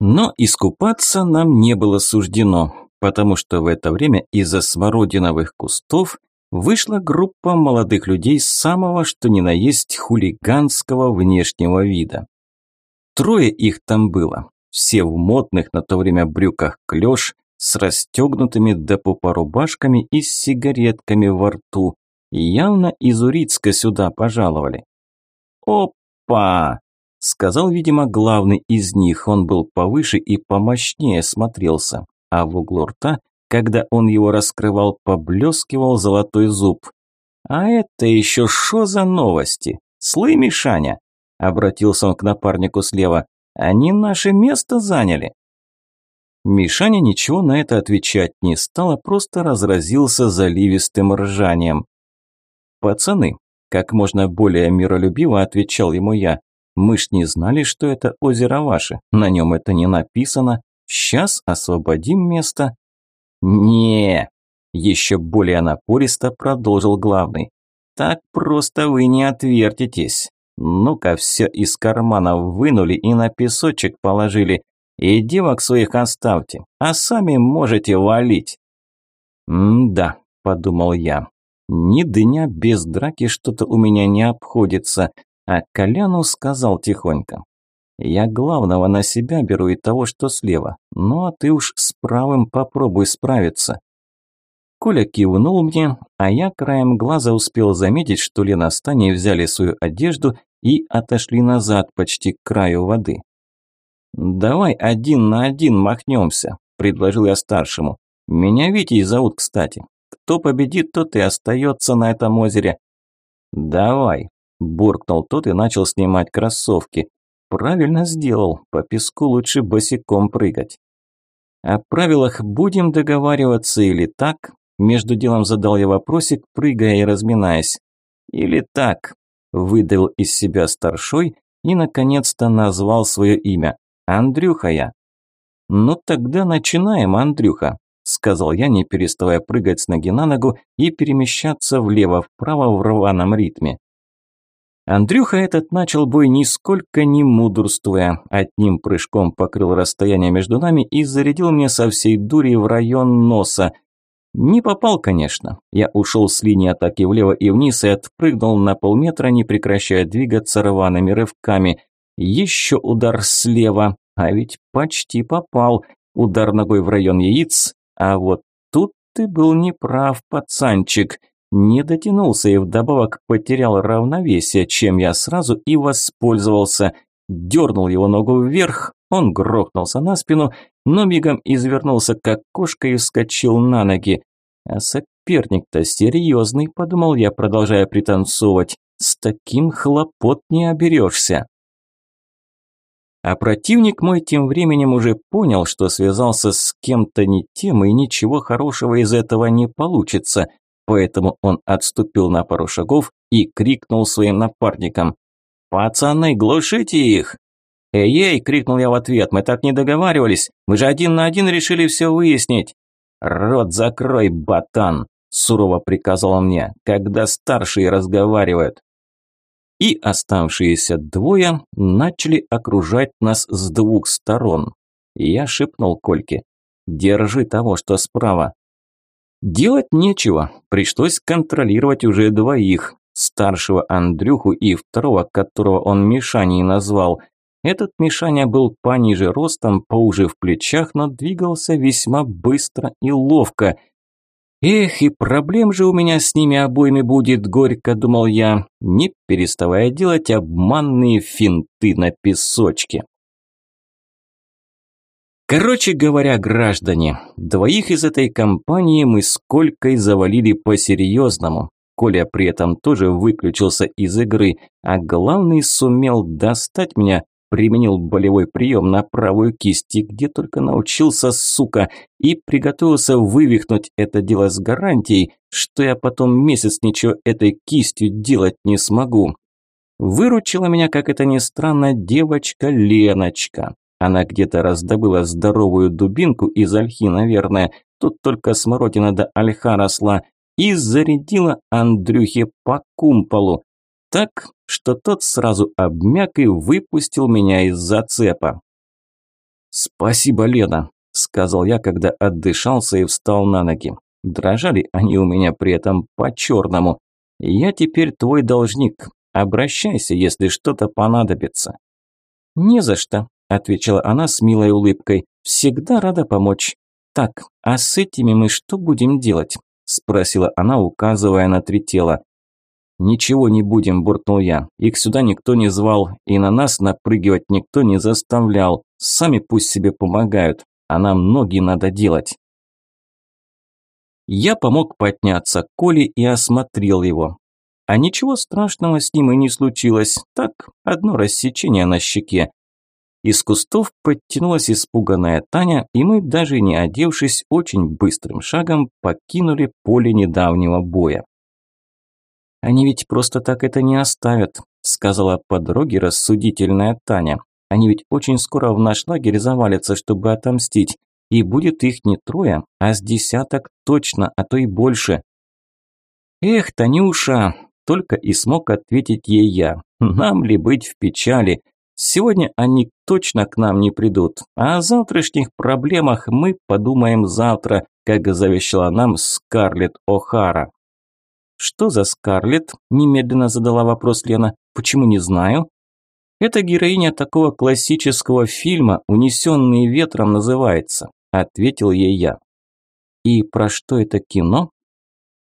Но искупаться нам не было суждено, потому что в это время из-за смородиновых кустов вышла группа молодых людей самого что ни на есть хулиганского внешнего вида. Трое их там было, все в модных на то время брюках клеш, с расстегнутыми до попа рубашками и с сигаретками во рту. Явно из Урицка сюда пожаловали. «Опа!» – сказал, видимо, главный из них. Он был повыше и помощнее смотрелся, а в углу рта, когда он его раскрывал, поблескивал золотой зуб. «А это еще что за новости? Слый, Мишаня!» – обратился он к напарнику слева. «Они наше место заняли!» Мишаня ничего на это отвечать не стал, а просто разразился заливистым ржанием. «Пацаны», – как можно более миролюбиво отвечал ему я, – «мы ж не знали, что это озеро ваше, на нем это не написано. Сейчас освободим место». не еще более напористо продолжил главный. «Так просто вы не отвертитесь. Ну-ка, все из карманов вынули и на песочек положили. И девок своих оставьте, а сами можете валить. «М-да», – подумал я, – «ни дня без драки что-то у меня не обходится», а Коляну сказал тихонько. «Я главного на себя беру и того, что слева, ну а ты уж с правым попробуй справиться». Коля кивнул мне, а я краем глаза успел заметить, что Лена с Таней взяли свою одежду и отошли назад почти к краю воды. «Давай один на один махнемся», – предложил я старшему. «Меня Витей зовут, кстати. Кто победит, тот и остается на этом озере». «Давай», – буркнул тот и начал снимать кроссовки. «Правильно сделал, по песку лучше босиком прыгать». «О правилах будем договариваться или так?» Между делом задал я вопросик, прыгая и разминаясь. «Или так?» – выдавил из себя старшой и, наконец-то, назвал свое имя. «Андрюха я». «Ну тогда начинаем, Андрюха», – сказал я, не переставая прыгать с ноги на ногу и перемещаться влево-вправо в рваном ритме. Андрюха этот начал бой нисколько не мудрствуя, одним прыжком покрыл расстояние между нами и зарядил мне со всей дури в район носа. Не попал, конечно. Я ушел с линии атаки влево и вниз и отпрыгнул на полметра, не прекращая двигаться рваными рывками. Еще удар слева, а ведь почти попал. Удар ногой в район яиц, а вот тут ты был неправ, пацанчик. Не дотянулся и вдобавок потерял равновесие, чем я сразу и воспользовался. Дернул его ногу вверх, он грохнулся на спину, но мигом извернулся как кошка и вскочил на ноги. А соперник-то серьезный, подумал я, продолжая пританцовывать. С таким хлопот не оберешься. А противник мой тем временем уже понял, что связался с кем-то не тем и ничего хорошего из этого не получится. Поэтому он отступил на пару шагов и крикнул своим напарникам. «Пацаны, глушите их!» «Эй-эй!» – крикнул я в ответ. «Мы так не договаривались! Мы же один на один решили все выяснить!» «Рот закрой, ботан!» – сурово приказал он мне, когда старшие разговаривают и оставшиеся двое начали окружать нас с двух сторон. Я шепнул Кольке «Держи того, что справа». Делать нечего, пришлось контролировать уже двоих, старшего Андрюху и второго, которого он Мишаней назвал. Этот Мишаня был пониже ростом, поуже в плечах, но двигался весьма быстро и ловко – Эх, и проблем же у меня с ними обоими будет, горько думал я, не переставая делать обманные финты на песочке. Короче говоря, граждане, двоих из этой компании мы с Колькой завалили по-серьезному. Коля при этом тоже выключился из игры, а главный сумел достать меня применил болевой прием на правую кисть, где только научился, сука, и приготовился вывихнуть это дело с гарантией, что я потом месяц ничего этой кистью делать не смогу. Выручила меня, как это ни странно, девочка Леночка. Она где-то раздобыла здоровую дубинку из ольхи, наверное, тут только смородина до ольха росла, и зарядила Андрюхе по кумполу так, что тот сразу обмяк и выпустил меня из зацепа. «Спасибо, Лена», – сказал я, когда отдышался и встал на ноги. Дрожали они у меня при этом по-черному. «Я теперь твой должник. Обращайся, если что-то понадобится». «Не за что», – отвечала она с милой улыбкой. «Всегда рада помочь. Так, а с этими мы что будем делать?» – спросила она, указывая на три тела. «Ничего не будем», – буркнул я. «Их сюда никто не звал, и на нас напрыгивать никто не заставлял. Сами пусть себе помогают, а нам ноги надо делать». Я помог подняться Коле и осмотрел его. А ничего страшного с ним и не случилось, так, одно рассечение на щеке. Из кустов подтянулась испуганная Таня, и мы, даже не одевшись, очень быстрым шагом покинули поле недавнего боя. «Они ведь просто так это не оставят», – сказала по дороге рассудительная Таня. «Они ведь очень скоро в наш лагерь завалятся, чтобы отомстить, и будет их не трое, а с десяток точно, а то и больше». «Эх, Танюша!» – только и смог ответить ей я. «Нам ли быть в печали? Сегодня они точно к нам не придут, а о завтрашних проблемах мы подумаем завтра, как завещала нам Скарлетт О'Хара». «Что за Скарлетт?» – немедленно задала вопрос Лена. «Почему не знаю?» «Это героиня такого классического фильма «Унесенные ветром» называется», – ответил ей я. «И про что это кино?»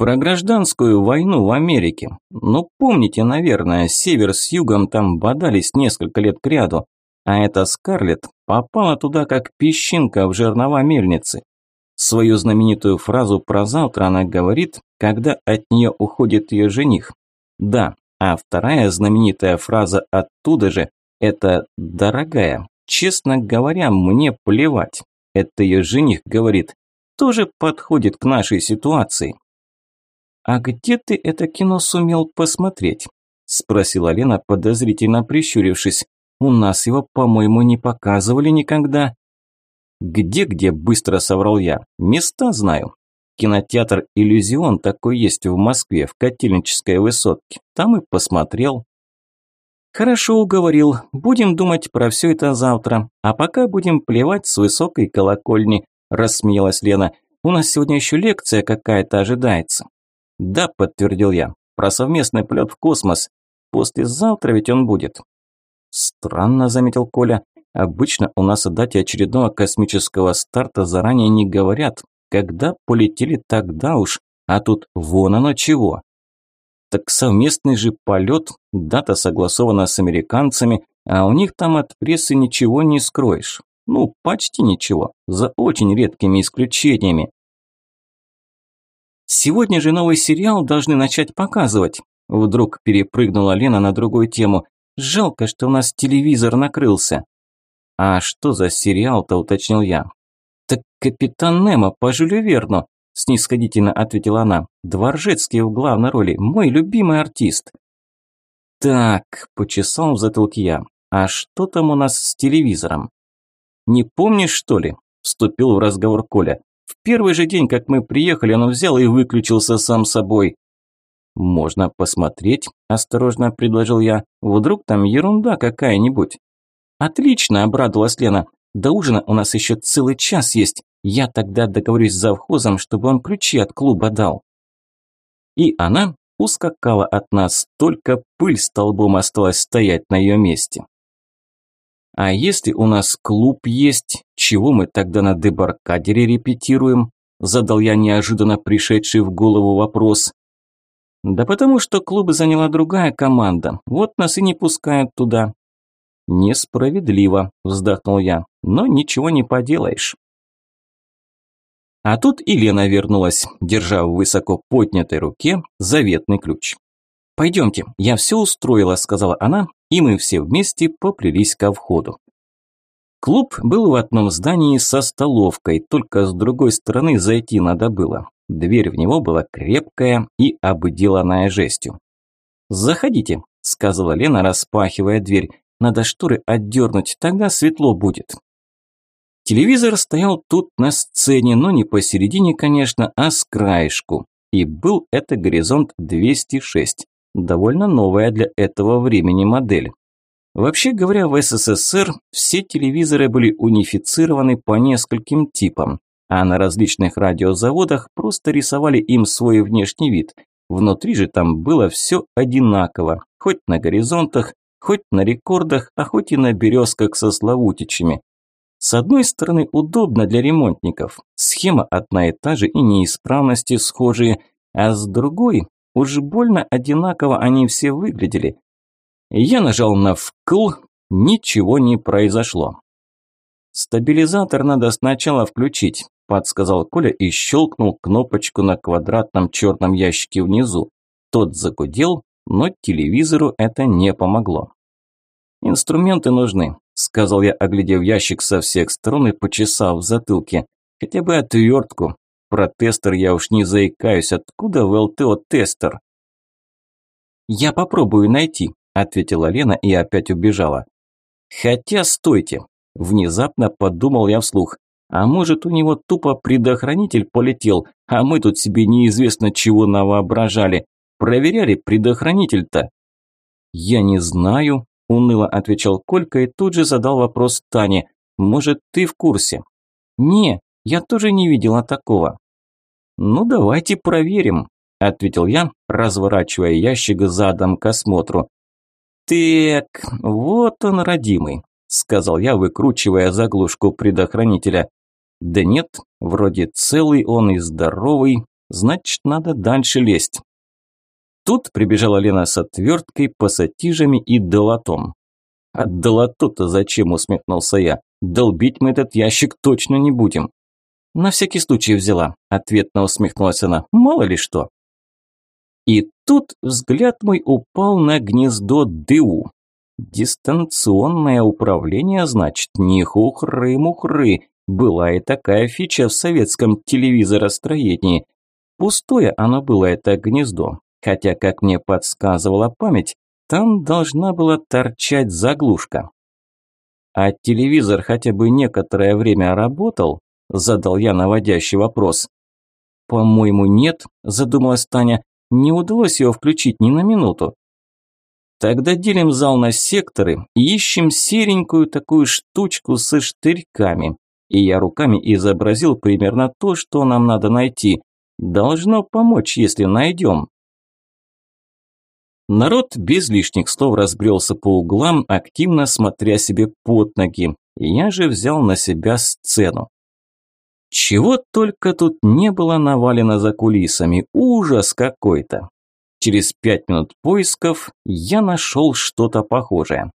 «Про гражданскую войну в Америке. Ну, помните, наверное, север с югом там бодались несколько лет кряду, а эта Скарлетт попала туда как песчинка в жернова мельницы. Свою знаменитую фразу про завтра она говорит, когда от нее уходит ее жених. Да, а вторая знаменитая фраза оттуда же – это «дорогая». Честно говоря, мне плевать. Это ее жених говорит. Тоже подходит к нашей ситуации. «А где ты это кино сумел посмотреть?» – спросила Лена, подозрительно прищурившись. «У нас его, по-моему, не показывали никогда». «Где-где?» – быстро соврал я. «Места знаю. Кинотеатр «Иллюзион» такой есть в Москве, в Котельнической высотке. Там и посмотрел». «Хорошо уговорил. Будем думать про все это завтра. А пока будем плевать с высокой колокольни», – рассмеялась Лена. «У нас сегодня еще лекция какая-то ожидается». «Да», – подтвердил я. «Про совместный полет в космос. Послезавтра ведь он будет». «Странно», – заметил Коля. Обычно у нас о дате очередного космического старта заранее не говорят. Когда полетели, тогда уж. А тут вон оно чего. Так совместный же полет, дата согласована с американцами, а у них там от прессы ничего не скроешь. Ну, почти ничего, за очень редкими исключениями. Сегодня же новый сериал должны начать показывать. Вдруг перепрыгнула Лена на другую тему. Жалко, что у нас телевизор накрылся. «А что за сериал-то?» – уточнил я. «Так капитан Немо по Жюлю Верну», – снисходительно ответила она. «Дворжецкий в главной роли, мой любимый артист». «Так», – почесал в затылке я, – «а что там у нас с телевизором?» «Не помнишь, что ли?» – вступил в разговор Коля. «В первый же день, как мы приехали, он взял и выключился сам собой». «Можно посмотреть», – осторожно предложил я. «Вдруг там ерунда какая-нибудь». «Отлично!» – обрадовалась Лена. «До ужина у нас еще целый час есть. Я тогда договорюсь с завхозом, чтобы он ключи от клуба дал». И она ускакала от нас, только пыль столбом осталась стоять на ее месте. «А если у нас клуб есть, чего мы тогда на дебаркадере репетируем?» Задал я неожиданно пришедший в голову вопрос. «Да потому что клубы заняла другая команда, вот нас и не пускают туда. «Несправедливо», – вздохнул я, – «но ничего не поделаешь». А тут и вернулась, держа в высоко поднятой руке заветный ключ. «Пойдемте, я все устроила», – сказала она, и мы все вместе поплелись ко входу. Клуб был в одном здании со столовкой, только с другой стороны зайти надо было. Дверь в него была крепкая и обделанная жестью. «Заходите», – сказала Лена, распахивая дверь. Надо шторы отдернуть, тогда светло будет. Телевизор стоял тут на сцене, но не посередине, конечно, а с краешку. И был это горизонт 206. Довольно новая для этого времени модель. Вообще говоря, в СССР все телевизоры были унифицированы по нескольким типам, а на различных радиозаводах просто рисовали им свой внешний вид. Внутри же там было все одинаково, хоть на горизонтах, хоть на рекордах, а хоть и на березках со славутичами. С одной стороны, удобно для ремонтников, схема одна и та же и неисправности схожие, а с другой, уж больно одинаково они все выглядели. Я нажал на «вкл», ничего не произошло. «Стабилизатор надо сначала включить», – подсказал Коля и щелкнул кнопочку на квадратном черном ящике внизу. Тот загудел, но телевизору это не помогло. «Инструменты нужны сказал я, оглядев ящик со всех сторон и почесав в затылке. Хотя бы отвертку. Про тестер я уж не заикаюсь, откуда в ЛТО тестер? Я попробую найти, ответила Лена и опять убежала. Хотя стойте, внезапно подумал я вслух. А может, у него тупо предохранитель полетел, а мы тут себе неизвестно чего навоображали. Проверяли предохранитель-то? Я не знаю, уныло отвечал Колька и тут же задал вопрос Тане. Может, ты в курсе? Не, я тоже не видела такого. Ну, давайте проверим, ответил я, разворачивая ящик задом к осмотру. Так, вот он, родимый, сказал я, выкручивая заглушку предохранителя. Да нет, вроде целый он и здоровый, значит, надо дальше лезть. Тут прибежала Лена с отверткой, пассатижами и долотом. «А долото-то зачем?» – усмехнулся я. «Долбить мы этот ящик точно не будем». «На всякий случай взяла», – ответно усмехнулась она. «Мало ли что». И тут взгляд мой упал на гнездо ДУ. Дистанционное управление, значит, не хухры-мухры. Была и такая фича в советском телевизоростроении. Пустое оно было, это гнездо хотя, как мне подсказывала память, там должна была торчать заглушка. «А телевизор хотя бы некоторое время работал?» – задал я наводящий вопрос. «По-моему, нет», – задумалась Таня. «Не удалось его включить ни на минуту». «Тогда делим зал на секторы и ищем серенькую такую штучку со штырьками». И я руками изобразил примерно то, что нам надо найти. Должно помочь, если найдем. Народ без лишних слов разбрелся по углам, активно смотря себе под ноги. Я же взял на себя сцену. Чего только тут не было навалено за кулисами, ужас какой-то. Через пять минут поисков я нашел что-то похожее.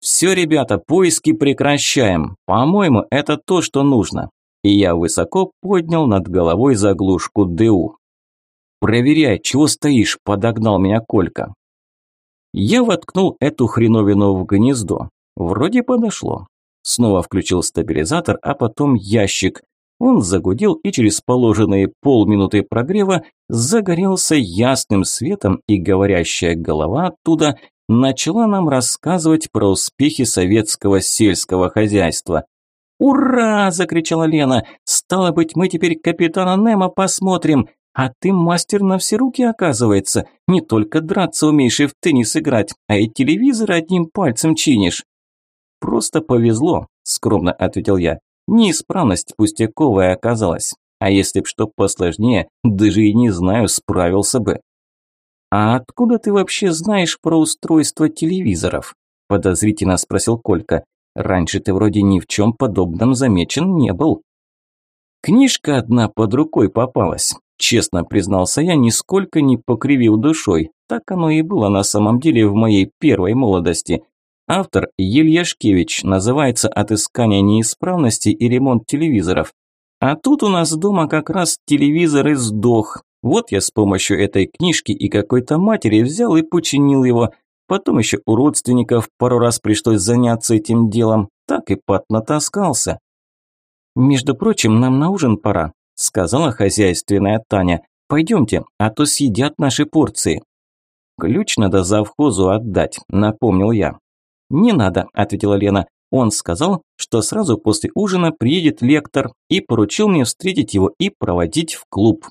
«Все, ребята, поиски прекращаем. По-моему, это то, что нужно». И я высоко поднял над головой заглушку ДУ. «Проверяй, чего стоишь», – подогнал меня Колька. Я воткнул эту хреновину в гнездо. Вроде подошло. Снова включил стабилизатор, а потом ящик. Он загудел и через положенные полминуты прогрева загорелся ясным светом, и говорящая голова оттуда начала нам рассказывать про успехи советского сельского хозяйства. «Ура!» – закричала Лена. «Стало быть, мы теперь капитана Немо посмотрим. А ты мастер на все руки, оказывается. Не только драться умеешь и в теннис играть, а и телевизор одним пальцем чинишь. Просто повезло, скромно ответил я. Неисправность пустяковая оказалась. А если б что посложнее, даже и не знаю, справился бы. А откуда ты вообще знаешь про устройство телевизоров? Подозрительно спросил Колька. Раньше ты вроде ни в чем подобном замечен не был. Книжка одна под рукой попалась. Честно признался я, нисколько не покривил душой. Так оно и было на самом деле в моей первой молодости. Автор Ельяшкевич, называется «Отыскание неисправностей и ремонт телевизоров». А тут у нас дома как раз телевизор и сдох. Вот я с помощью этой книжки и какой-то матери взял и починил его. Потом еще у родственников пару раз пришлось заняться этим делом. Так и поднатаскался. Между прочим, нам на ужин пора сказала хозяйственная Таня. Пойдемте, а то съедят наши порции. Ключ надо завхозу отдать, напомнил я. Не надо, ответила Лена. Он сказал, что сразу после ужина приедет лектор и поручил мне встретить его и проводить в клуб.